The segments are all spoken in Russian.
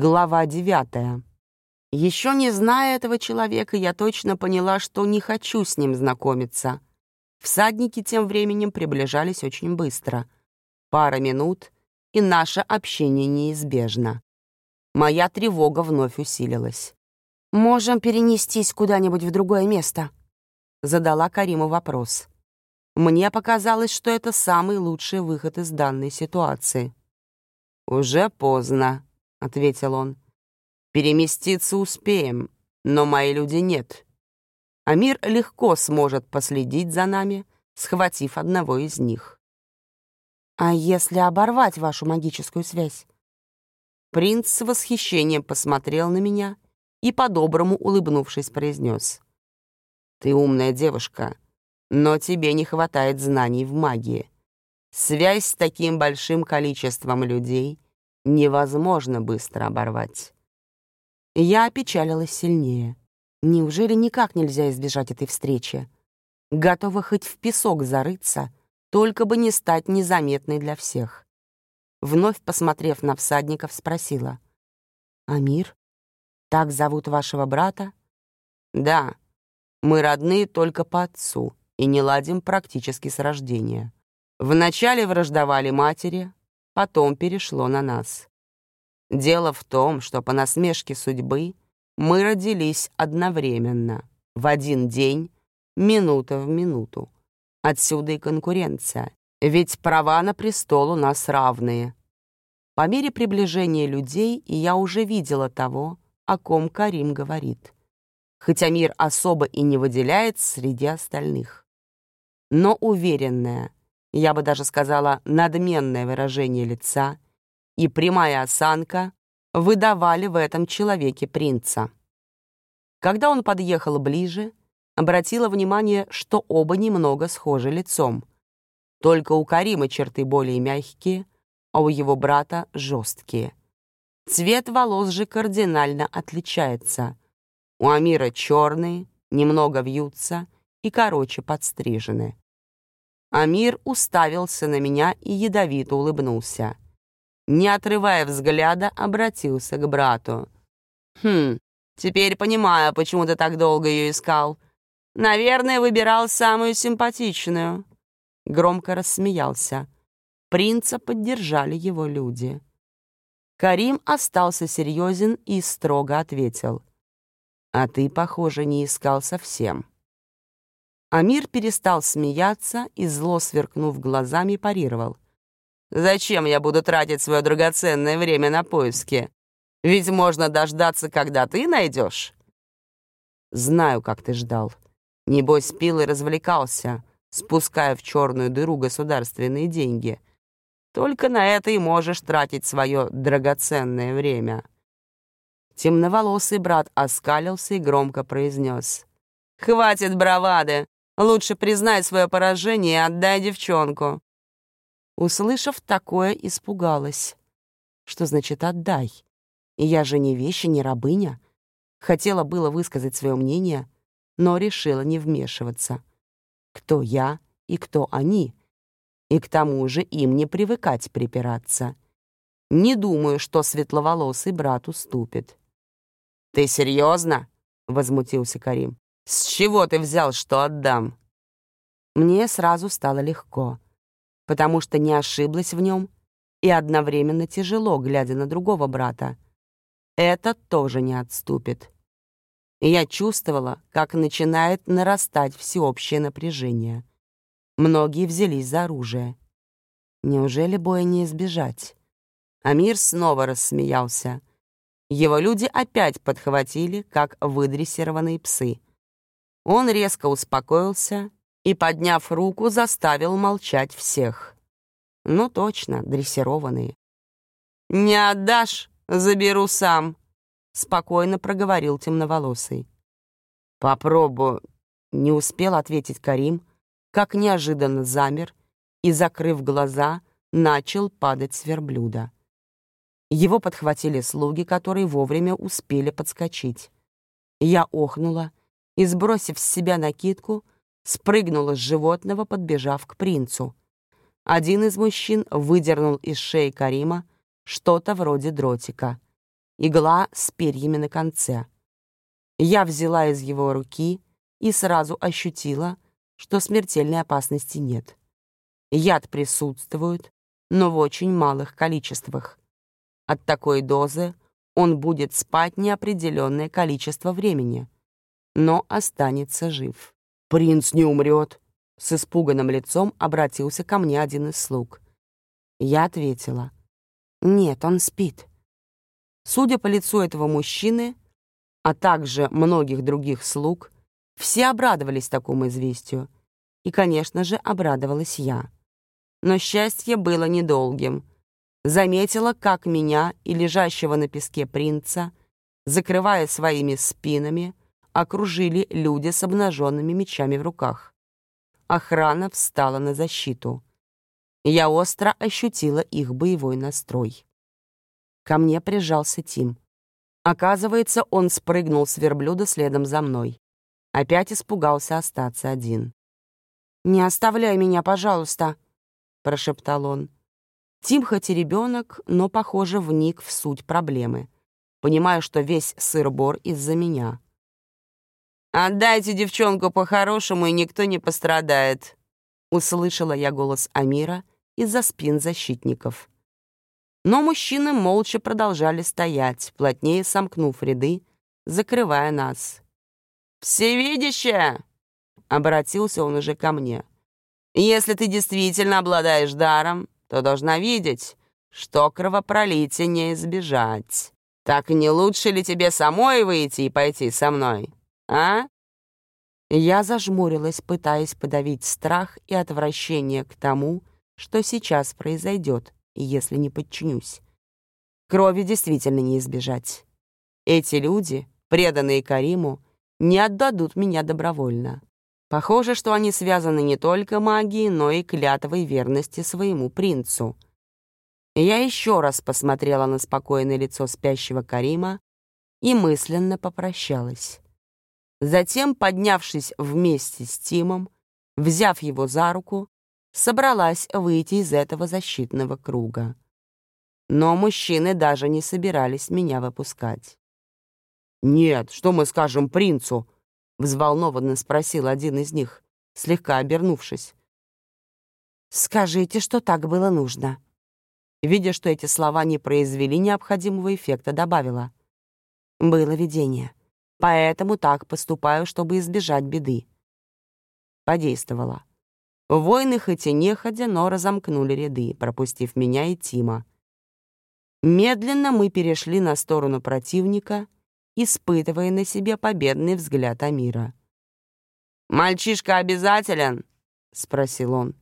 Глава девятая. Еще не зная этого человека, я точно поняла, что не хочу с ним знакомиться. Всадники тем временем приближались очень быстро. Пара минут, и наше общение неизбежно. Моя тревога вновь усилилась. «Можем перенестись куда-нибудь в другое место?» Задала Кариму вопрос. Мне показалось, что это самый лучший выход из данной ситуации. «Уже поздно», — ответил он. «Переместиться успеем, но мои люди нет. Амир легко сможет последить за нами, схватив одного из них». «А если оборвать вашу магическую связь?» Принц с восхищением посмотрел на меня и, по-доброму улыбнувшись, произнес. «Ты умная девушка, но тебе не хватает знаний в магии. Связь с таким большим количеством людей — невозможно быстро оборвать. Я опечалилась сильнее. Неужели никак нельзя избежать этой встречи? Готова хоть в песок зарыться, только бы не стать незаметной для всех. Вновь посмотрев на всадников, спросила. «Амир? Так зовут вашего брата?» «Да. Мы родные только по отцу и не ладим практически с рождения. Вначале враждовали матери, потом перешло на нас. Дело в том, что по насмешке судьбы мы родились одновременно, в один день, минута в минуту. Отсюда и конкуренция, ведь права на престол у нас равные. По мере приближения людей я уже видела того, о ком Карим говорит, хотя мир особо и не выделяется среди остальных. Но уверенная, я бы даже сказала, надменное выражение лица и прямая осанка выдавали в этом человеке принца. Когда он подъехал ближе, обратила внимание, что оба немного схожи лицом. Только у Карима черты более мягкие, а у его брата — жесткие. Цвет волос же кардинально отличается. У Амира черные, немного вьются и короче подстрижены. Амир уставился на меня и ядовито улыбнулся. Не отрывая взгляда, обратился к брату. «Хм, теперь понимаю, почему ты так долго ее искал. Наверное, выбирал самую симпатичную». Громко рассмеялся. Принца поддержали его люди. Карим остался серьезен и строго ответил. «А ты, похоже, не искал совсем». Амир перестал смеяться и, зло сверкнув глазами, парировал. «Зачем я буду тратить свое драгоценное время на поиски? Ведь можно дождаться, когда ты найдешь». «Знаю, как ты ждал. Небось, пил и развлекался, спуская в черную дыру государственные деньги. Только на это и можешь тратить свое драгоценное время». Темноволосый брат оскалился и громко произнес. «Хватит бравады! Лучше признай свое поражение и отдай девчонку». Услышав такое, испугалась. Что значит «отдай»? Я же не вещи, не рабыня. Хотела было высказать свое мнение, но решила не вмешиваться. Кто я и кто они? И к тому же им не привыкать припираться. Не думаю, что светловолосый брат уступит. «Ты серьезно?» — возмутился Карим. «С чего ты взял, что отдам?» Мне сразу стало легко, потому что не ошиблась в нем и одновременно тяжело, глядя на другого брата. Этот тоже не отступит. Я чувствовала, как начинает нарастать всеобщее напряжение. Многие взялись за оружие. Неужели боя не избежать? Амир снова рассмеялся. Его люди опять подхватили, как выдрессированные псы — он резко успокоился и, подняв руку, заставил молчать всех. Ну точно, дрессированные. «Не отдашь, заберу сам», — спокойно проговорил темноволосый. «Попробую», — не успел ответить Карим, как неожиданно замер и, закрыв глаза, начал падать с верблюда. Его подхватили слуги, которые вовремя успели подскочить. Я охнула и, сбросив с себя накидку, спрыгнула с животного, подбежав к принцу. Один из мужчин выдернул из шеи Карима что-то вроде дротика. игла с перьями на конце. Я взяла из его руки и сразу ощутила, что смертельной опасности нет. Яд присутствует, но в очень малых количествах. От такой дозы он будет спать неопределенное количество времени, но останется жив. «Принц не умрет!» С испуганным лицом обратился ко мне один из слуг. Я ответила. «Нет, он спит». Судя по лицу этого мужчины, а также многих других слуг, все обрадовались такому известию. И, конечно же, обрадовалась я. Но счастье было недолгим. Заметила, как меня и лежащего на песке принца, закрывая своими спинами, окружили люди с обнаженными мечами в руках. Охрана встала на защиту. Я остро ощутила их боевой настрой. Ко мне прижался Тим. Оказывается, он спрыгнул с верблюда следом за мной. Опять испугался остаться один. «Не оставляй меня, пожалуйста», — прошептал он. Тим хоть и ребенок, но, похоже, вник в суть проблемы, понимая, что весь сыр-бор из-за меня. «Отдайте девчонку по-хорошему, и никто не пострадает», — услышала я голос Амира из-за спин защитников. Но мужчины молча продолжали стоять, плотнее сомкнув ряды, закрывая нас. «Всевидящая!» — обратился он уже ко мне. Если ты действительно обладаешь даром, то должна видеть, что кровопролития не избежать. Так не лучше ли тебе самой выйти и пойти со мной, а?» Я зажмурилась, пытаясь подавить страх и отвращение к тому, что сейчас произойдет, если не подчинюсь. Крови действительно не избежать. Эти люди, преданные Кариму, не отдадут меня добровольно. Похоже, что они связаны не только магией, но и клятвой верности своему принцу. Я еще раз посмотрела на спокойное лицо спящего Карима и мысленно попрощалась. Затем, поднявшись вместе с Тимом, взяв его за руку, собралась выйти из этого защитного круга. Но мужчины даже не собирались меня выпускать. «Нет, что мы скажем принцу?» Взволнованно спросил один из них, слегка обернувшись. «Скажите, что так было нужно». Видя, что эти слова не произвели необходимого эффекта, добавила. «Было видение. Поэтому так поступаю, чтобы избежать беды». Подействовала. Воины хоть и неходя, но разомкнули ряды, пропустив меня и Тима. Медленно мы перешли на сторону противника — испытывая на себе победный взгляд Амира. «Мальчишка обязателен?» — спросил он.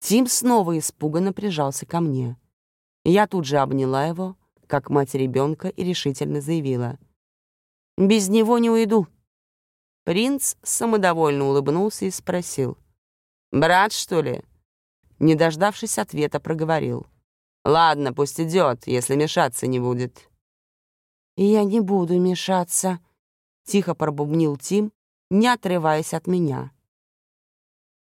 Тим снова испуганно прижался ко мне. Я тут же обняла его, как мать ребенка, и решительно заявила. «Без него не уйду». Принц самодовольно улыбнулся и спросил. «Брат, что ли?» Не дождавшись ответа, проговорил. «Ладно, пусть идет, если мешаться не будет». «Я не буду мешаться», — тихо пробубнил Тим, не отрываясь от меня.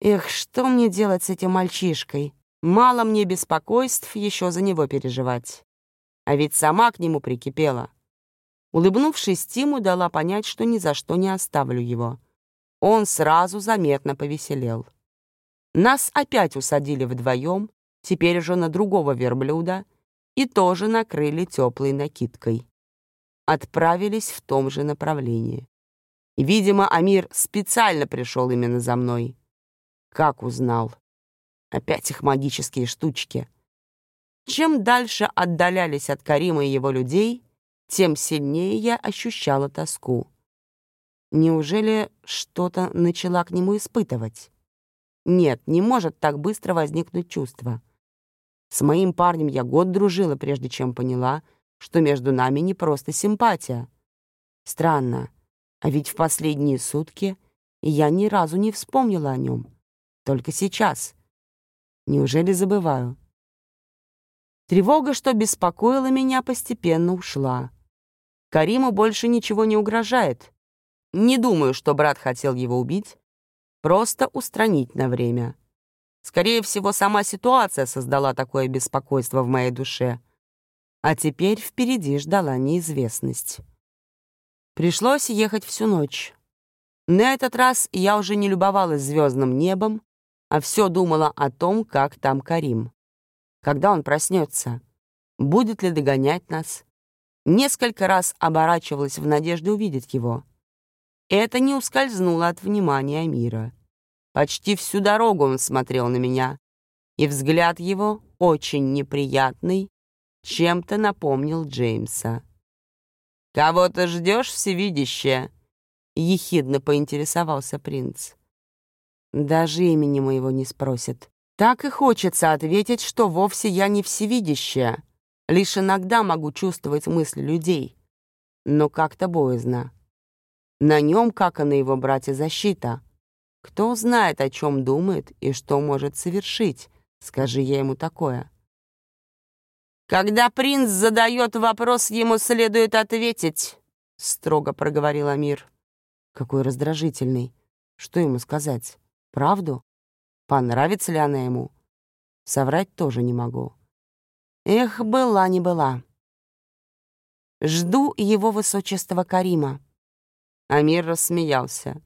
«Эх, что мне делать с этим мальчишкой? Мало мне беспокойств еще за него переживать. А ведь сама к нему прикипела». Улыбнувшись Тиму, дала понять, что ни за что не оставлю его. Он сразу заметно повеселел. Нас опять усадили вдвоем, теперь уже на другого верблюда, и тоже накрыли теплой накидкой отправились в том же направлении. Видимо, Амир специально пришел именно за мной. Как узнал? Опять их магические штучки. Чем дальше отдалялись от Карима и его людей, тем сильнее я ощущала тоску. Неужели что-то начала к нему испытывать? Нет, не может так быстро возникнуть чувство. С моим парнем я год дружила, прежде чем поняла, что между нами не просто симпатия. Странно, а ведь в последние сутки я ни разу не вспомнила о нем. Только сейчас. Неужели забываю? Тревога, что беспокоила меня, постепенно ушла. Кариму больше ничего не угрожает. Не думаю, что брат хотел его убить. Просто устранить на время. Скорее всего, сама ситуация создала такое беспокойство в моей душе — а теперь впереди ждала неизвестность. Пришлось ехать всю ночь. На этот раз я уже не любовалась звездным небом, а все думала о том, как там Карим. Когда он проснется? Будет ли догонять нас? Несколько раз оборачивалась в надежде увидеть его. Это не ускользнуло от внимания мира. Почти всю дорогу он смотрел на меня, и взгляд его, очень неприятный, чем-то напомнил Джеймса. «Кого ты ждешь, всевидящее?» — ехидно поинтересовался принц. «Даже имени моего не спросят. Так и хочется ответить, что вовсе я не всевидящая. Лишь иногда могу чувствовать мысли людей. Но как-то боязно. На нем, как и на его брате, защита. Кто знает, о чем думает и что может совершить, скажи я ему такое. «Когда принц задает вопрос, ему следует ответить», — строго проговорил Амир. Какой раздражительный. Что ему сказать? Правду? Понравится ли она ему? Соврать тоже не могу. Эх, была не была. Жду его высочества Карима. Амир рассмеялся.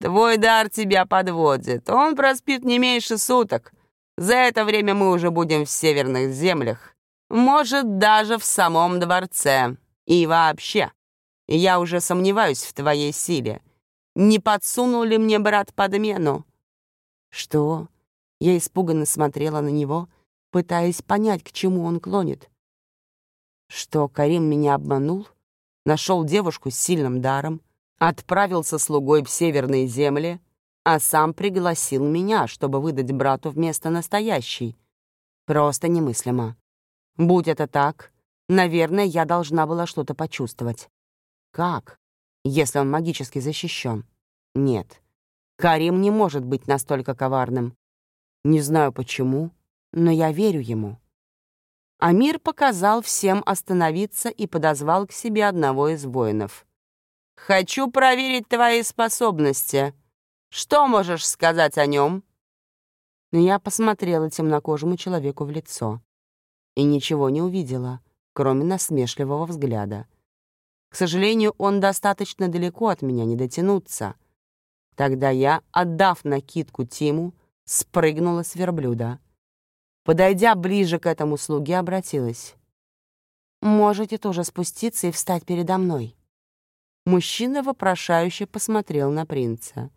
«Твой дар тебя подводит. Он проспит не меньше суток. За это время мы уже будем в северных землях. Может, даже в самом дворце. И вообще, я уже сомневаюсь в твоей силе. Не подсунул ли мне брат подмену?» «Что?» Я испуганно смотрела на него, пытаясь понять, к чему он клонит. Что Карим меня обманул, нашел девушку с сильным даром, отправился слугой в северные земли, а сам пригласил меня, чтобы выдать брату вместо настоящей. Просто немыслимо. Будь это так, наверное, я должна была что-то почувствовать. Как? Если он магически защищен? Нет. Карим не может быть настолько коварным. Не знаю почему, но я верю ему. Амир показал всем остановиться и подозвал к себе одного из воинов. «Хочу проверить твои способности. Что можешь сказать о нем?» Я посмотрела темнокожему человеку в лицо и ничего не увидела, кроме насмешливого взгляда. К сожалению, он достаточно далеко от меня не дотянуться. Тогда я, отдав накидку Тиму, спрыгнула с верблюда. Подойдя ближе к этому слуге, обратилась. «Можете тоже спуститься и встать передо мной». Мужчина вопрошающе посмотрел на принца.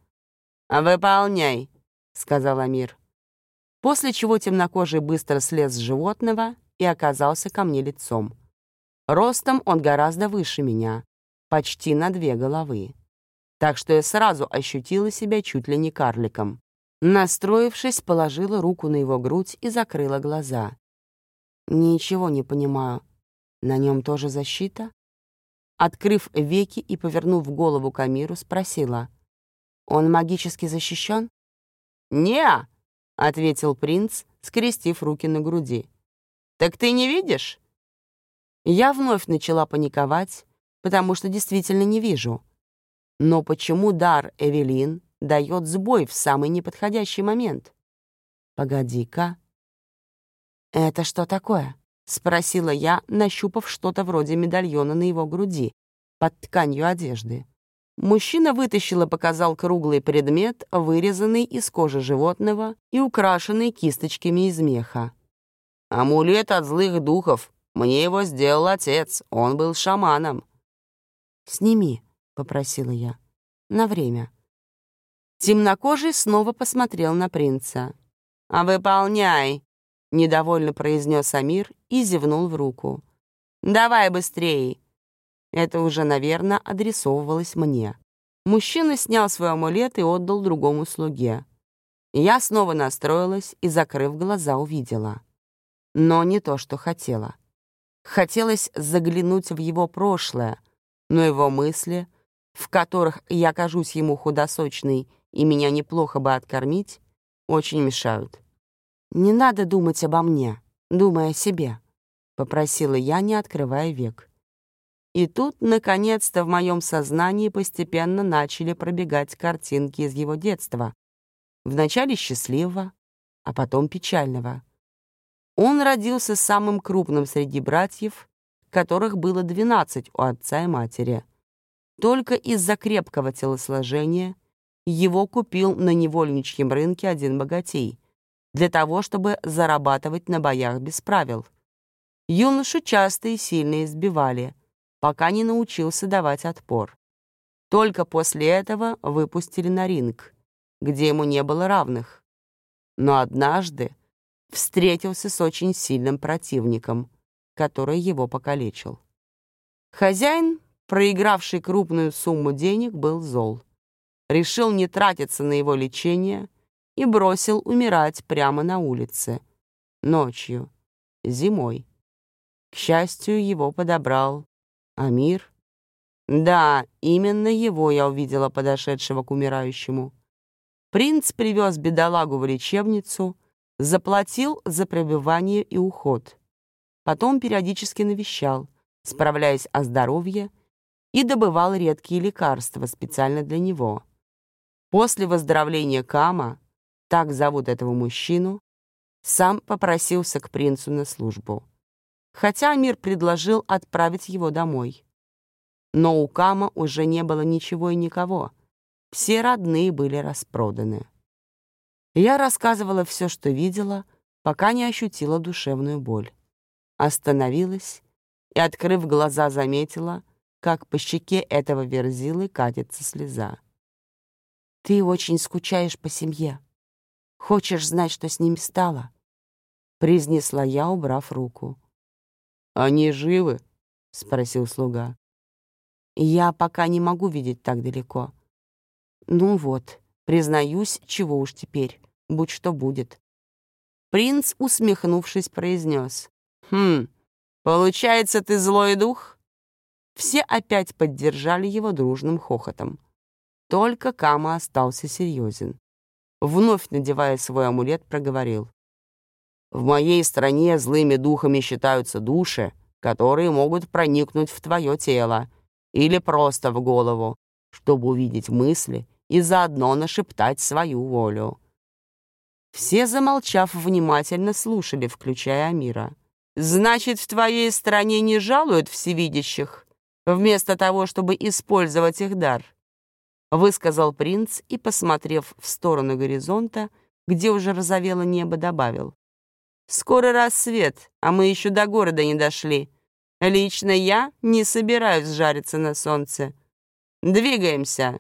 «Выполняй», — сказал Амир. После чего темнокожий быстро слез с животного и оказался ко мне лицом. Ростом он гораздо выше меня, почти на две головы. Так что я сразу ощутила себя чуть ли не карликом. Настроившись, положила руку на его грудь и закрыла глаза. Ничего не понимаю. На нем тоже защита? Открыв веки и повернув голову к Амиру, спросила. «Он магически защищен?» «Не!» — ответил принц, скрестив руки на груди. «Так ты не видишь?» Я вновь начала паниковать, потому что действительно не вижу. Но почему дар Эвелин дает сбой в самый неподходящий момент? Погоди-ка. «Это что такое?» — спросила я, нащупав что-то вроде медальона на его груди, под тканью одежды. Мужчина вытащил и показал круглый предмет, вырезанный из кожи животного и украшенный кисточками из меха. Амулет от злых духов. Мне его сделал отец. Он был шаманом. «Сними», — попросила я. «На время». Темнокожий снова посмотрел на принца. «А выполняй», — недовольно произнес Амир и зевнул в руку. «Давай быстрее». Это уже, наверное, адресовывалось мне. Мужчина снял свой амулет и отдал другому слуге. Я снова настроилась и, закрыв глаза, увидела но не то, что хотела. Хотелось заглянуть в его прошлое, но его мысли, в которых я кажусь ему худосочной и меня неплохо бы откормить, очень мешают. «Не надо думать обо мне, думай о себе», — попросила я, не открывая век. И тут, наконец-то, в моем сознании постепенно начали пробегать картинки из его детства. Вначале счастливого, а потом печального. Он родился самым крупным среди братьев, которых было 12 у отца и матери. Только из-за крепкого телосложения его купил на невольничьем рынке один богатей, для того, чтобы зарабатывать на боях без правил. Юношу часто и сильно избивали, пока не научился давать отпор. Только после этого выпустили на ринг, где ему не было равных. Но однажды встретился с очень сильным противником, который его покалечил. Хозяин, проигравший крупную сумму денег, был зол. Решил не тратиться на его лечение и бросил умирать прямо на улице. Ночью, зимой. К счастью, его подобрал Амир. Да, именно его я увидела подошедшего к умирающему. Принц привез бедолагу в лечебницу, заплатил за пребывание и уход. Потом периодически навещал, справляясь о здоровье, и добывал редкие лекарства специально для него. После выздоровления Кама, так зовут этого мужчину, сам попросился к принцу на службу. Хотя Амир предложил отправить его домой. Но у Кама уже не было ничего и никого. Все родные были распроданы. Я рассказывала все, что видела, пока не ощутила душевную боль. Остановилась и, открыв глаза, заметила, как по щеке этого верзилы катится слеза. «Ты очень скучаешь по семье. Хочешь знать, что с ними стало?» — произнесла я, убрав руку. «Они живы?» — спросил слуга. «Я пока не могу видеть так далеко. Ну вот, признаюсь, чего уж теперь будь что будет. Принц, усмехнувшись, произнес. «Хм, получается, ты злой дух?» Все опять поддержали его дружным хохотом. Только Кама остался серьезен. Вновь надевая свой амулет, проговорил. «В моей стране злыми духами считаются души, которые могут проникнуть в твое тело или просто в голову, чтобы увидеть мысли и заодно нашептать свою волю. Все, замолчав, внимательно слушали, включая Амира. «Значит, в твоей стране не жалуют всевидящих, вместо того, чтобы использовать их дар?» Высказал принц и, посмотрев в сторону горизонта, где уже розовело небо, добавил. «Скоро рассвет, а мы еще до города не дошли. Лично я не собираюсь жариться на солнце. Двигаемся!»